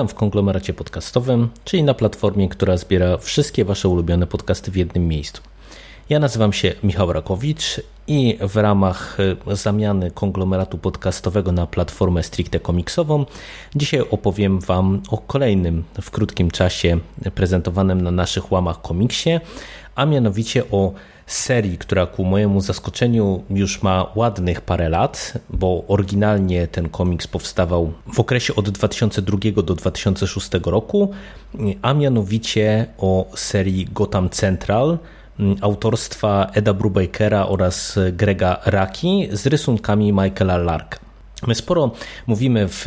Witam w konglomeracie podcastowym, czyli na platformie, która zbiera wszystkie Wasze ulubione podcasty w jednym miejscu. Ja nazywam się Michał Rakowicz i w ramach e, zamiany konglomeratu podcastowego na platformę stricte komiksową dzisiaj opowiem Wam o kolejnym w krótkim czasie prezentowanym na naszych łamach komiksie, a mianowicie o serii, która ku mojemu zaskoczeniu już ma ładnych parę lat, bo oryginalnie ten komiks powstawał w okresie od 2002 do 2006 roku, a mianowicie o serii Gotham Central autorstwa Eda Brubakera oraz Grega Raki z rysunkami Michaela Larka. My sporo mówimy w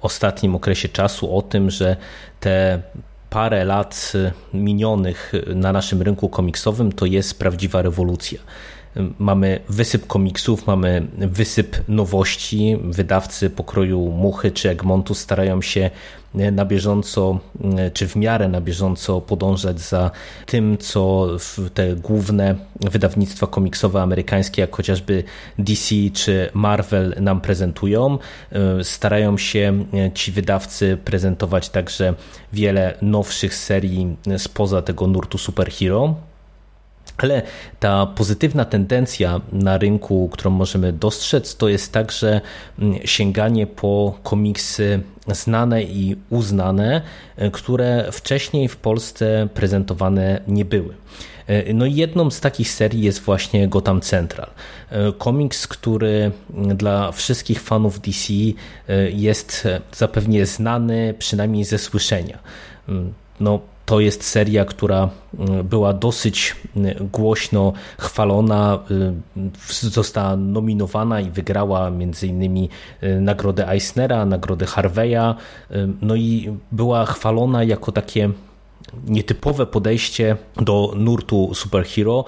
ostatnim okresie czasu o tym, że te parę lat minionych na naszym rynku komiksowym to jest prawdziwa rewolucja. Mamy wysyp komiksów, mamy wysyp nowości. Wydawcy pokroju Muchy czy Egmontu starają się na bieżąco, czy w miarę na bieżąco podążać za tym, co te główne wydawnictwa komiksowe amerykańskie, jak chociażby DC czy Marvel nam prezentują. Starają się ci wydawcy prezentować także wiele nowszych serii spoza tego nurtu superhero. Ale ta pozytywna tendencja na rynku, którą możemy dostrzec, to jest także sięganie po komiksy znane i uznane, które wcześniej w Polsce prezentowane nie były. No i jedną z takich serii jest właśnie Gotham Central. Komiks, który dla wszystkich fanów DC jest zapewnie znany przynajmniej ze słyszenia. No, to jest seria, która była dosyć głośno chwalona, została nominowana i wygrała m.in. nagrodę Eisnera, nagrodę Harveya, no i była chwalona jako takie nietypowe podejście do nurtu superhero,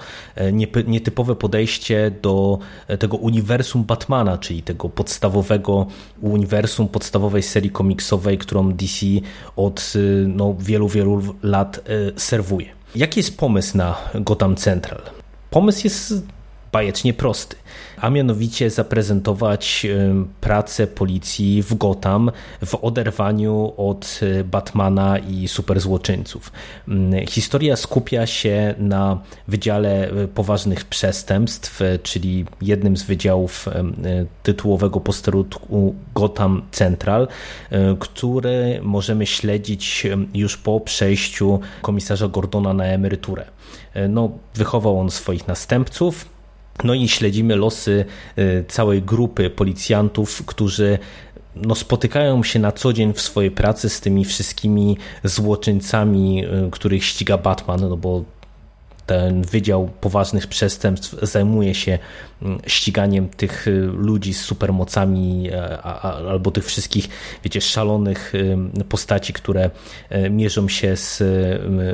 nietypowe podejście do tego uniwersum Batmana, czyli tego podstawowego uniwersum, podstawowej serii komiksowej, którą DC od no, wielu, wielu lat serwuje. Jaki jest pomysł na Gotham Central? Pomysł jest bajecznie prosty, a mianowicie zaprezentować pracę policji w Gotham w oderwaniu od Batmana i superzłoczyńców. Historia skupia się na Wydziale Poważnych Przestępstw, czyli jednym z wydziałów tytułowego posterunku Gotham Central, który możemy śledzić już po przejściu komisarza Gordona na emeryturę. No, wychował on swoich następców, no i śledzimy losy całej grupy policjantów, którzy no, spotykają się na co dzień w swojej pracy z tymi wszystkimi złoczyńcami, których ściga Batman, no bo ten Wydział Poważnych Przestępstw zajmuje się ściganiem tych ludzi z supermocami albo tych wszystkich, wiecie, szalonych postaci, które mierzą się z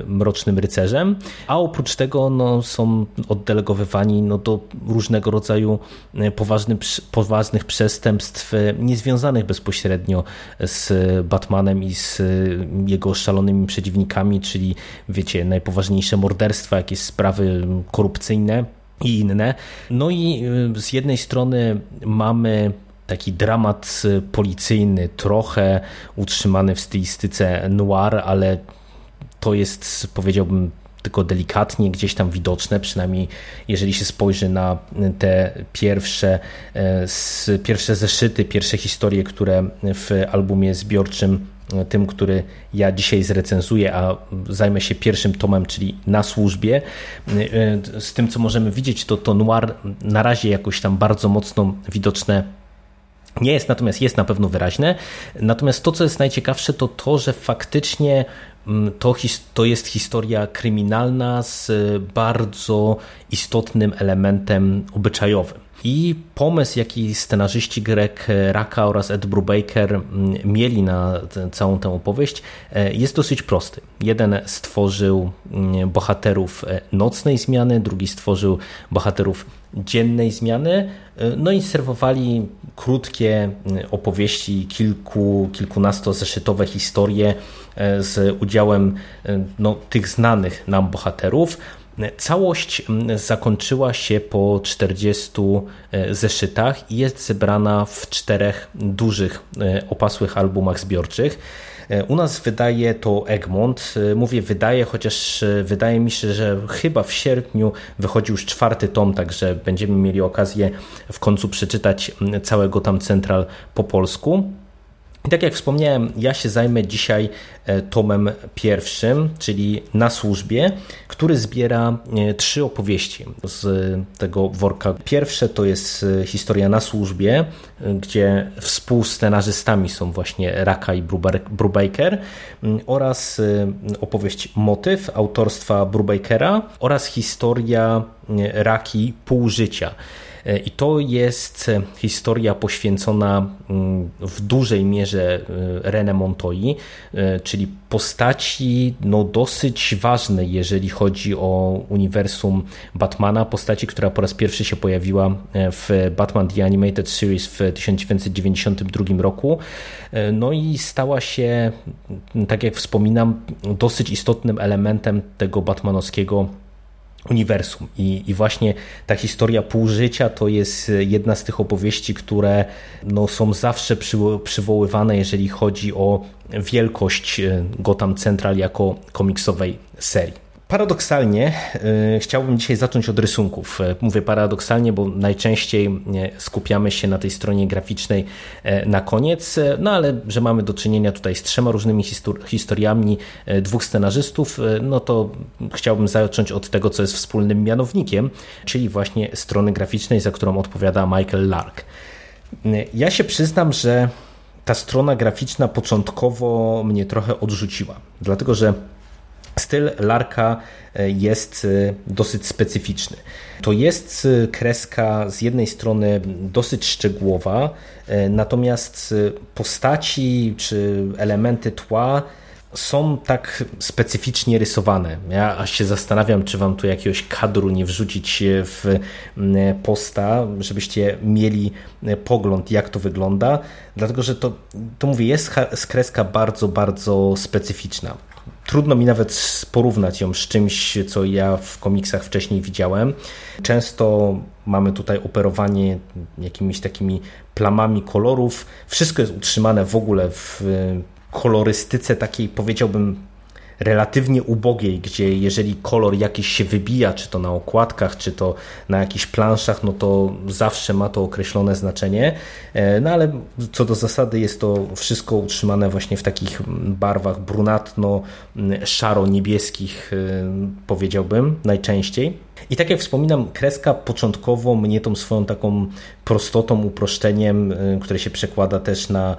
Mrocznym Rycerzem, a oprócz tego no, są oddelegowywani no, do różnego rodzaju poważnych, poważnych przestępstw niezwiązanych bezpośrednio z Batmanem i z jego szalonymi przeciwnikami, czyli wiecie, najpoważniejsze morderstwa, jakieś sprawy korupcyjne i inne. No i z jednej strony mamy taki dramat policyjny, trochę utrzymany w stylistyce noir, ale to jest, powiedziałbym, tylko delikatnie gdzieś tam widoczne, przynajmniej jeżeli się spojrzy na te pierwsze, pierwsze zeszyty, pierwsze historie, które w albumie zbiorczym tym, który ja dzisiaj zrecenzuję, a zajmę się pierwszym tomem, czyli na służbie. Z tym, co możemy widzieć, to to noir na razie jakoś tam bardzo mocno widoczne nie jest, natomiast jest na pewno wyraźne. Natomiast to, co jest najciekawsze, to to, że faktycznie to, to jest historia kryminalna z bardzo istotnym elementem obyczajowym. I pomysł, jaki scenarzyści Greg Raka oraz Ed Brubaker mieli na całą tę opowieść, jest dosyć prosty. Jeden stworzył bohaterów nocnej zmiany, drugi stworzył bohaterów dziennej zmiany, no i serwowali krótkie opowieści, kilku, kilkunastozeszytowe historie z udziałem no, tych znanych nam bohaterów. Całość zakończyła się po 40 e, zeszytach i jest zebrana w czterech dużych, e, opasłych albumach zbiorczych. E, u nas wydaje to Egmont. Mówię wydaje, chociaż wydaje mi się, że chyba w sierpniu wychodzi już czwarty tom, także będziemy mieli okazję w końcu przeczytać całego tam Central po polsku. I tak jak wspomniałem, ja się zajmę dzisiaj e, tomem pierwszym, czyli Na służbie, który zbiera e, trzy opowieści z tego worka. Pierwsze to jest e, historia Na służbie, gdzie współscenarzystami są właśnie Raka i Brubaker oraz opowieść Motyw autorstwa Brubakera oraz historia Raki Pół życia i to jest historia poświęcona mm, w dużej mierze e, René Montoi, e, czyli postaci no, dosyć ważnej, jeżeli chodzi o uniwersum Batmana, postaci, która po raz pierwszy się pojawiła e, w Batman The Animated Series w 1992 roku. No i stała się, tak jak wspominam, dosyć istotnym elementem tego batmanowskiego uniwersum. I, I właśnie ta historia półżycia to jest jedna z tych opowieści, które no, są zawsze przywoływane, jeżeli chodzi o wielkość e, Gotham Central jako komiksowej serii. Paradoksalnie y, chciałbym dzisiaj zacząć od rysunków. E, mówię paradoksalnie, bo najczęściej e, skupiamy się na tej stronie graficznej e, na koniec, no ale że mamy do czynienia tutaj z trzema różnymi historiami dwóch scenarzystów, no to chciałbym zacząć od tego, co jest wspólnym mianownikiem, czyli właśnie strony graficznej, za którą odpowiada Michael Lark. Ja się przyznam, że ta strona graficzna początkowo mnie trochę odrzuciła, dlatego że Styl Larka e, jest e, dosyć specyficzny. To jest e, kreska z jednej strony dosyć szczegółowa, natomiast postaci czy elementy tła są tak specyficznie rysowane. Ja aż się zastanawiam, czy wam tu jakiegoś kadru nie wrzucić w posta, żebyście mieli pogląd, jak to wygląda, dlatego że to, to mówię, jest kreska bardzo, bardzo specyficzna. Trudno mi nawet porównać ją z czymś, co ja w komiksach wcześniej widziałem. Często mamy tutaj operowanie jakimiś takimi plamami kolorów. Wszystko jest utrzymane w ogóle w kolorystyce takiej, powiedziałbym, relatywnie ubogiej, gdzie jeżeli kolor jakiś się wybija, czy to na okładkach, czy to na jakichś planszach, no to zawsze ma to określone znaczenie. E, no ale co do zasady jest to wszystko utrzymane właśnie w takich barwach brunatno, szaro-niebieskich, e, powiedziałbym, najczęściej. I tak jak wspominam, kreska początkowo mnie tą swoją taką prostotą, uproszczeniem, e, które się przekłada też na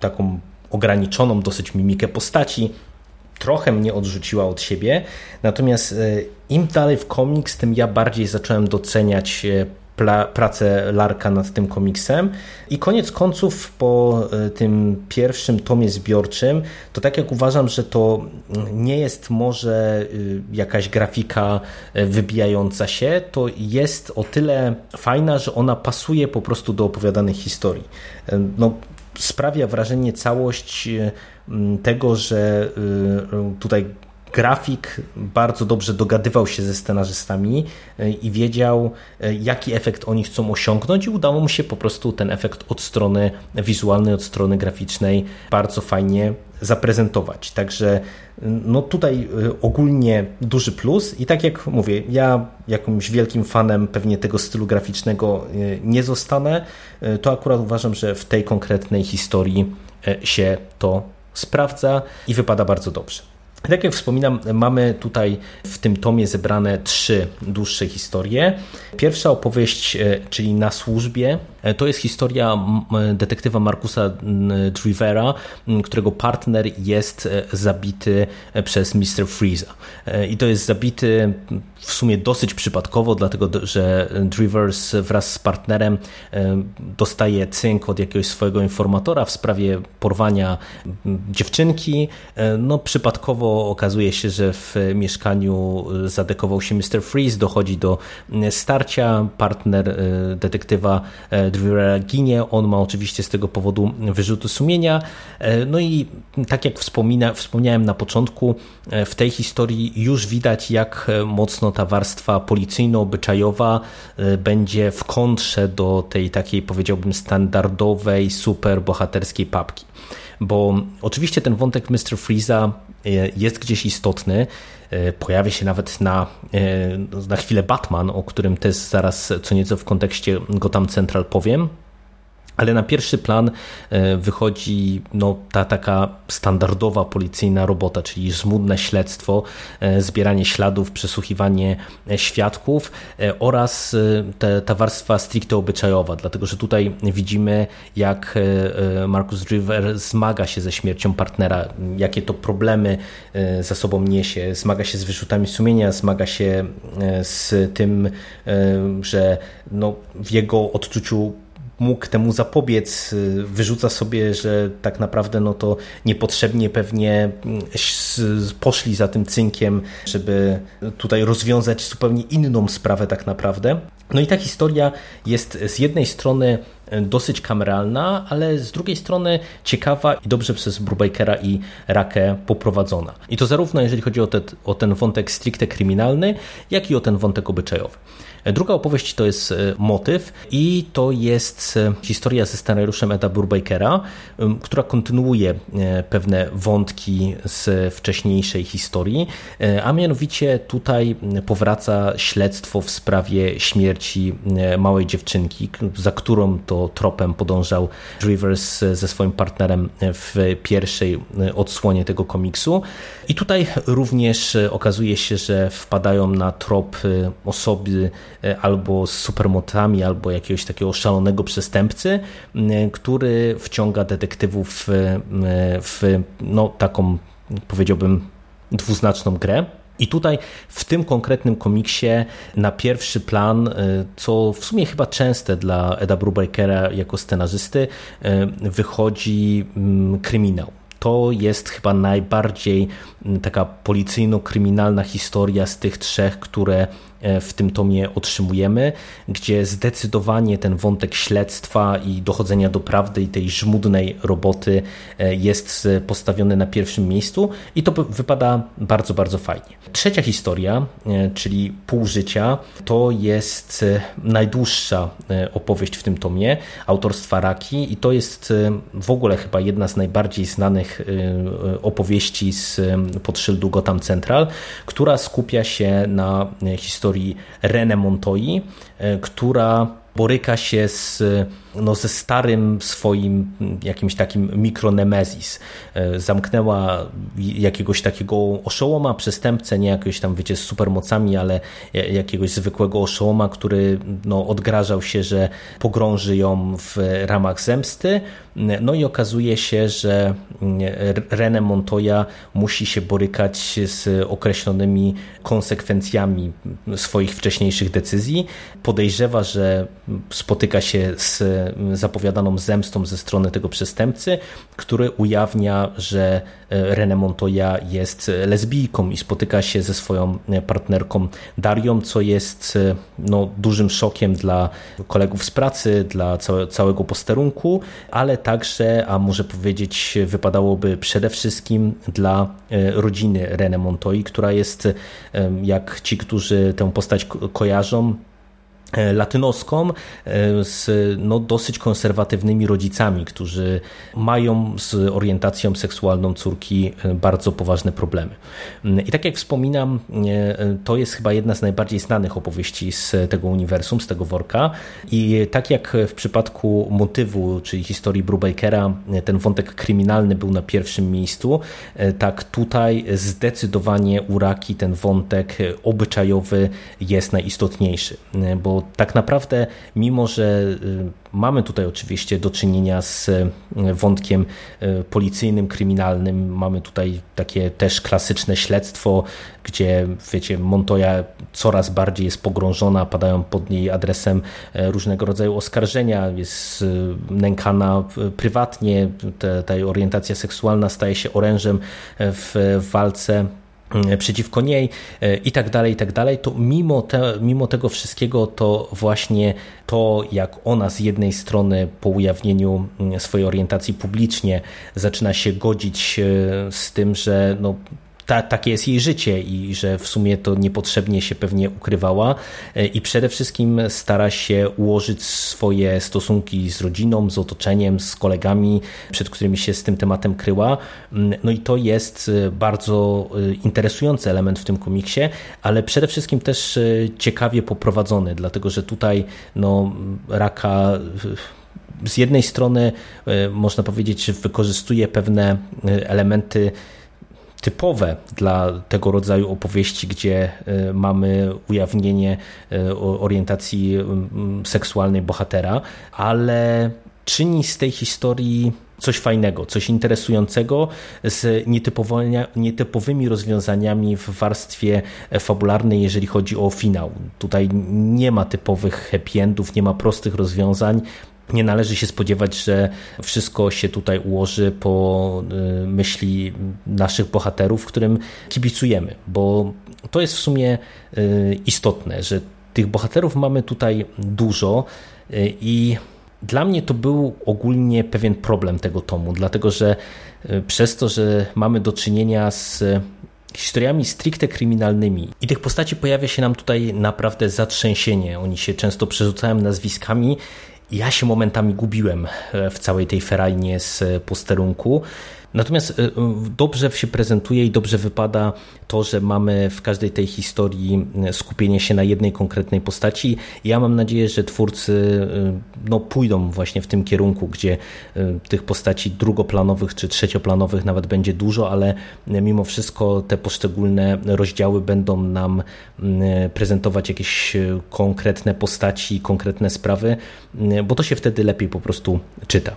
taką ograniczoną dosyć mimikę postaci, trochę mnie odrzuciła od siebie. Natomiast e, im dalej w komiks, tym ja bardziej zacząłem doceniać e, pracę Larka nad tym komiksem i koniec końców po e, tym pierwszym tomie zbiorczym to tak jak uważam, że to nie jest może jakaś grafika wybijająca się, to jest o tyle fajna, że ona pasuje po prostu do opowiadanych historii. No, sprawia wrażenie całość tego, że y, tutaj grafik bardzo dobrze dogadywał się ze scenarzystami y, i wiedział, y, jaki efekt oni chcą osiągnąć, i udało mu się po prostu ten efekt od strony wizualnej, od strony graficznej bardzo fajnie zaprezentować. Także no tutaj ogólnie duży plus i tak jak mówię, ja jakimś wielkim fanem pewnie tego stylu graficznego nie zostanę, to akurat uważam, że w tej konkretnej historii się to sprawdza i wypada bardzo dobrze. Tak jak wspominam, mamy tutaj w tym tomie zebrane trzy dłuższe historie. Pierwsza opowieść, e, czyli Na służbie, To jest historia detektywa Markusa Drivera, którego partner jest zabity przez Mr. Freeza. I to jest zabity w sumie dosyć przypadkowo, dlatego że Drivers wraz z partnerem dostaje cynk od jakiegoś swojego informatora w sprawie porwania dziewczynki. No, przypadkowo okazuje się, że w mieszkaniu zadekował się Mr. Freeze, dochodzi do starcia, partner detektywa Drivera ginie, on ma oczywiście z tego powodu wyrzuty sumienia. No i tak jak wspomina, wspomniałem na początku, w tej historii już widać, jak mocno ta warstwa policyjno-obyczajowa będzie w kontrze do tej takiej, powiedziałbym, standardowej, super bohaterskiej papki. Bo oczywiście ten wątek Mr. Freeza jest gdzieś istotny. Y, pojawia się nawet na, na chwilę Batman, o którym też zaraz co nieco w kontekście Gotham Central powiem. Ale na pierwszy plan e, wychodzi no, ta taka standardowa policyjna robota, czyli żmudne śledztwo, e, zbieranie śladów, przesłuchiwanie e, świadków oraz te, ta warstwa stricte obyczajowa, dlatego że tutaj widzimy, jak Marcus River zmaga się ze śmiercią partnera, jakie to problemy za sobą niesie, zmaga się z wyrzutami sumienia, zmaga się z tym, że no, w jego odczuciu mógł temu zapobiec, y, wyrzuca sobie, że tak naprawdę no to niepotrzebnie pewnie mm, poszli za tym cynkiem, żeby tutaj rozwiązać zupełnie inną sprawę tak naprawdę. No i ta historia jest z jednej strony y, dosyć kameralna, ale z drugiej strony ciekawa i dobrze przez Brubakera i Rakę poprowadzona. I to zarówno jeżeli chodzi o, te, o ten wątek stricte kryminalny, jak i o ten wątek obyczajowy. Druga opowieść to jest e, motyw i to jest e, historia ze scenariuszem Eda Burbakera, która kontynuuje e, pewne wątki z wcześniejszej historii, a mianowicie tutaj powraca śledztwo w sprawie śmierci małej dziewczynki, za którą to tropem podążał Rivers ze swoim partnerem w pierwszej odsłonie tego komiksu. I tutaj również okazuje się, że wpadają na trop osoby albo z supermotami, albo jakiegoś takiego szalonego przestępcy, który wciąga detektywów w no, taką, powiedziałbym, dwuznaczną grę. I tutaj w tym konkretnym komiksie na pierwszy plan, e, co w sumie chyba częste dla Eda Brubakera jako scenarzysty, e, wychodzi kryminał to jest chyba najbardziej taka policyjno-kryminalna historia z tych trzech, które E, w tym tomie otrzymujemy, gdzie zdecydowanie ten wątek śledztwa i dochodzenia do prawdy i tej żmudnej roboty e, jest postawiony na pierwszym miejscu i to wypada bardzo, bardzo fajnie. Trzecia historia, e, czyli Pół życia, to jest najdłuższa opowieść w tym tomie autorstwa Raki i to jest w ogóle chyba jedna z najbardziej znanych opowieści z podszyldu Gotham Central, która skupia się na historii historii René Montoyi, e, która boryka się z, no, ze starym swoim jakimś takim mikronemezis. E, zamknęła jakiegoś takiego oszołoma, przestępcę, nie jakiegoś tam, wiecie, z supermocami, ale jakiegoś zwykłego oszołoma, który no, odgrażał się, że pogrąży ją w ramach zemsty. No i okazuje się, że René Montoya musi się borykać z określonymi konsekwencjami swoich wcześniejszych decyzji. Podejrzewa, że spotyka się z zapowiadaną zemstą ze strony tego przestępcy, który ujawnia, że e, René Montoya jest lesbijką i spotyka się ze swoją partnerką Darią, co jest e, no, dużym szokiem dla kolegów z pracy, dla całego posterunku, ale także, a może powiedzieć, wypadałoby przede wszystkim dla e, rodziny René Montoyi, która jest, jak ci, którzy tę postać kojarzą, E, latynoską e, z no, dosyć konserwatywnymi rodzicami, którzy mają z orientacją seksualną córki e, bardzo poważne problemy. I tak jak wspominam, to jest chyba jedna z najbardziej znanych opowieści z tego uniwersum, z tego worka i tak jak w przypadku motywu, czyli historii Brubakera, ten wątek kryminalny był na pierwszym miejscu, tak tutaj zdecydowanie u Raki ten wątek obyczajowy jest najistotniejszy, bo tak naprawdę, mimo że mamy tutaj oczywiście do czynienia z wątkiem policyjnym, kryminalnym, mamy tutaj takie też klasyczne śledztwo, gdzie wiecie, Montoya coraz bardziej jest pogrążona, padają pod niej adresem różnego rodzaju oskarżenia, jest nękana prywatnie, ta, ta orientacja seksualna staje się orężem w walce przeciwko niej e, i tak dalej, i tak dalej, to mimo, te, mimo tego wszystkiego to właśnie to, jak ona z jednej strony po ujawnieniu mm, swojej orientacji publicznie zaczyna się godzić e, z tym, że no, ta, takie jest jej życie i że w sumie to niepotrzebnie się pewnie ukrywała e, i przede wszystkim stara się ułożyć swoje stosunki z rodziną, z otoczeniem, z kolegami, przed którymi się z tym tematem kryła. Mm, no i to jest e, bardzo e, interesujący element w tym komiksie, ale przede wszystkim też ciekawie poprowadzony, dlatego że tutaj no, Raka z jednej strony można powiedzieć, że wykorzystuje pewne elementy typowe dla tego rodzaju opowieści, gdzie e, mamy ujawnienie e, orientacji seksualnej bohatera, ale czyni z tej historii coś fajnego, coś interesującego z nietypowymi rozwiązaniami w warstwie fabularnej, jeżeli chodzi o finał. Tutaj nie ma typowych happy endów, nie ma prostych rozwiązań nie należy się spodziewać, że wszystko się tutaj ułoży po y, myśli naszych bohaterów, którym kibicujemy, bo to jest w sumie y, istotne, że tych bohaterów mamy tutaj dużo y, i dla mnie to był ogólnie pewien problem tego tomu, dlatego że przez to, że mamy do czynienia z historiami stricte kryminalnymi i tych postaci pojawia się nam tutaj naprawdę zatrzęsienie. Oni się często przerzucają nazwiskami ja się momentami gubiłem e, w całej tej ferajnie z posterunku. Natomiast e, dobrze się prezentuje i dobrze wypada to, że mamy w każdej tej historii e, skupienie się na jednej konkretnej postaci. Ja mam nadzieję, że twórcy no, pójdą właśnie w tym kierunku, gdzie tych postaci drugoplanowych czy trzecioplanowych nawet będzie dużo, ale mimo wszystko te poszczególne rozdziały będą nam prezentować jakieś konkretne postaci, konkretne sprawy, bo to się wtedy lepiej po prostu czyta.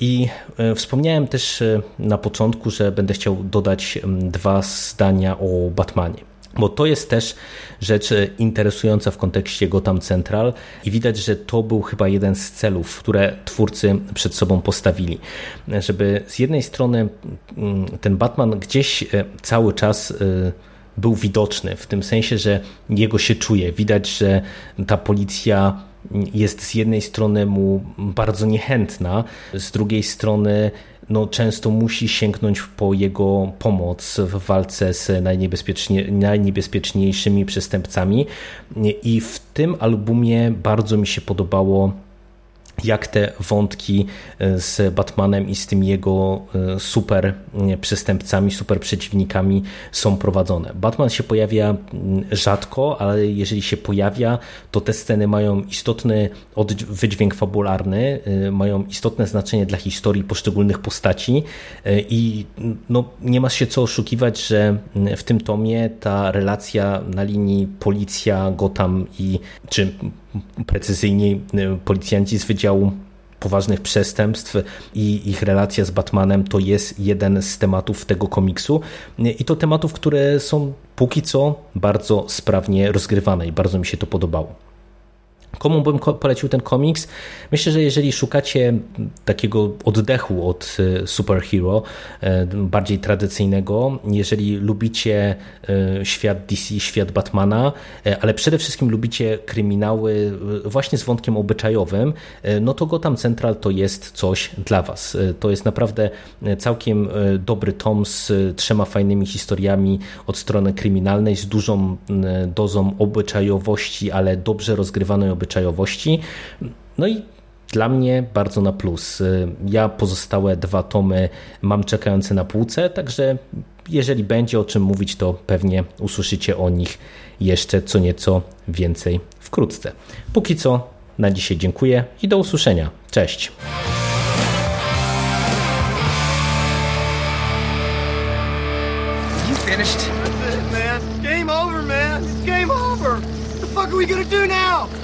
I wspomniałem też na początku, że będę chciał dodać dwa zdania o Batmanie. Bo to jest też rzecz interesująca w kontekście Gotham Central i widać, że to był chyba jeden z celów, które twórcy przed sobą postawili. Żeby z jednej strony ten Batman gdzieś e, cały czas e, był widoczny, w tym sensie, że jego się czuje. Widać, że ta policja jest z jednej strony mu bardzo niechętna, z drugiej strony no, często musi sięgnąć po jego pomoc w walce z najniebezpiecznie, najniebezpieczniejszymi przestępcami. I w tym albumie bardzo mi się podobało jak te wątki e, z Batmanem i z tymi jego e, super e, przestępcami, super przeciwnikami są prowadzone. Batman się pojawia rzadko, ale jeżeli się pojawia, to te sceny mają istotny wydźwięk fabularny, mają istotne znaczenie dla historii poszczególnych postaci i no, nie ma się co oszukiwać, że w tym tomie ta relacja na linii policja, Gotham i czy precyzyjniej policjanci z Wydziału poważnych przestępstw i ich relacja z Batmanem to jest jeden z tematów tego komiksu i to tematów, które są póki co bardzo sprawnie rozgrywane i bardzo mi się to podobało. Komu bym polecił ten komiks? Myślę, że jeżeli szukacie takiego oddechu od e, superhero, e, bardziej tradycyjnego, jeżeli lubicie e, świat DC, świat Batmana, ale przede wszystkim lubicie kryminały właśnie z wątkiem obyczajowym, no to Gotham Central to jest coś dla Was. To jest naprawdę całkiem dobry tom z trzema fajnymi historiami od strony kryminalnej, z dużą dozą obyczajowości, ale dobrze rozgrywanej obyczajowości obyczajowości. No i dla mnie bardzo na plus. Ja pozostałe dwa tomy mam czekające na półce, także jeżeli będzie o czym mówić, to pewnie usłyszycie o nich jeszcze co nieco więcej wkrótce. Póki co na dzisiaj dziękuję i do usłyszenia. Cześć. You finished? That's it, man. Game over, man. It's game over. fuck are we gonna do now?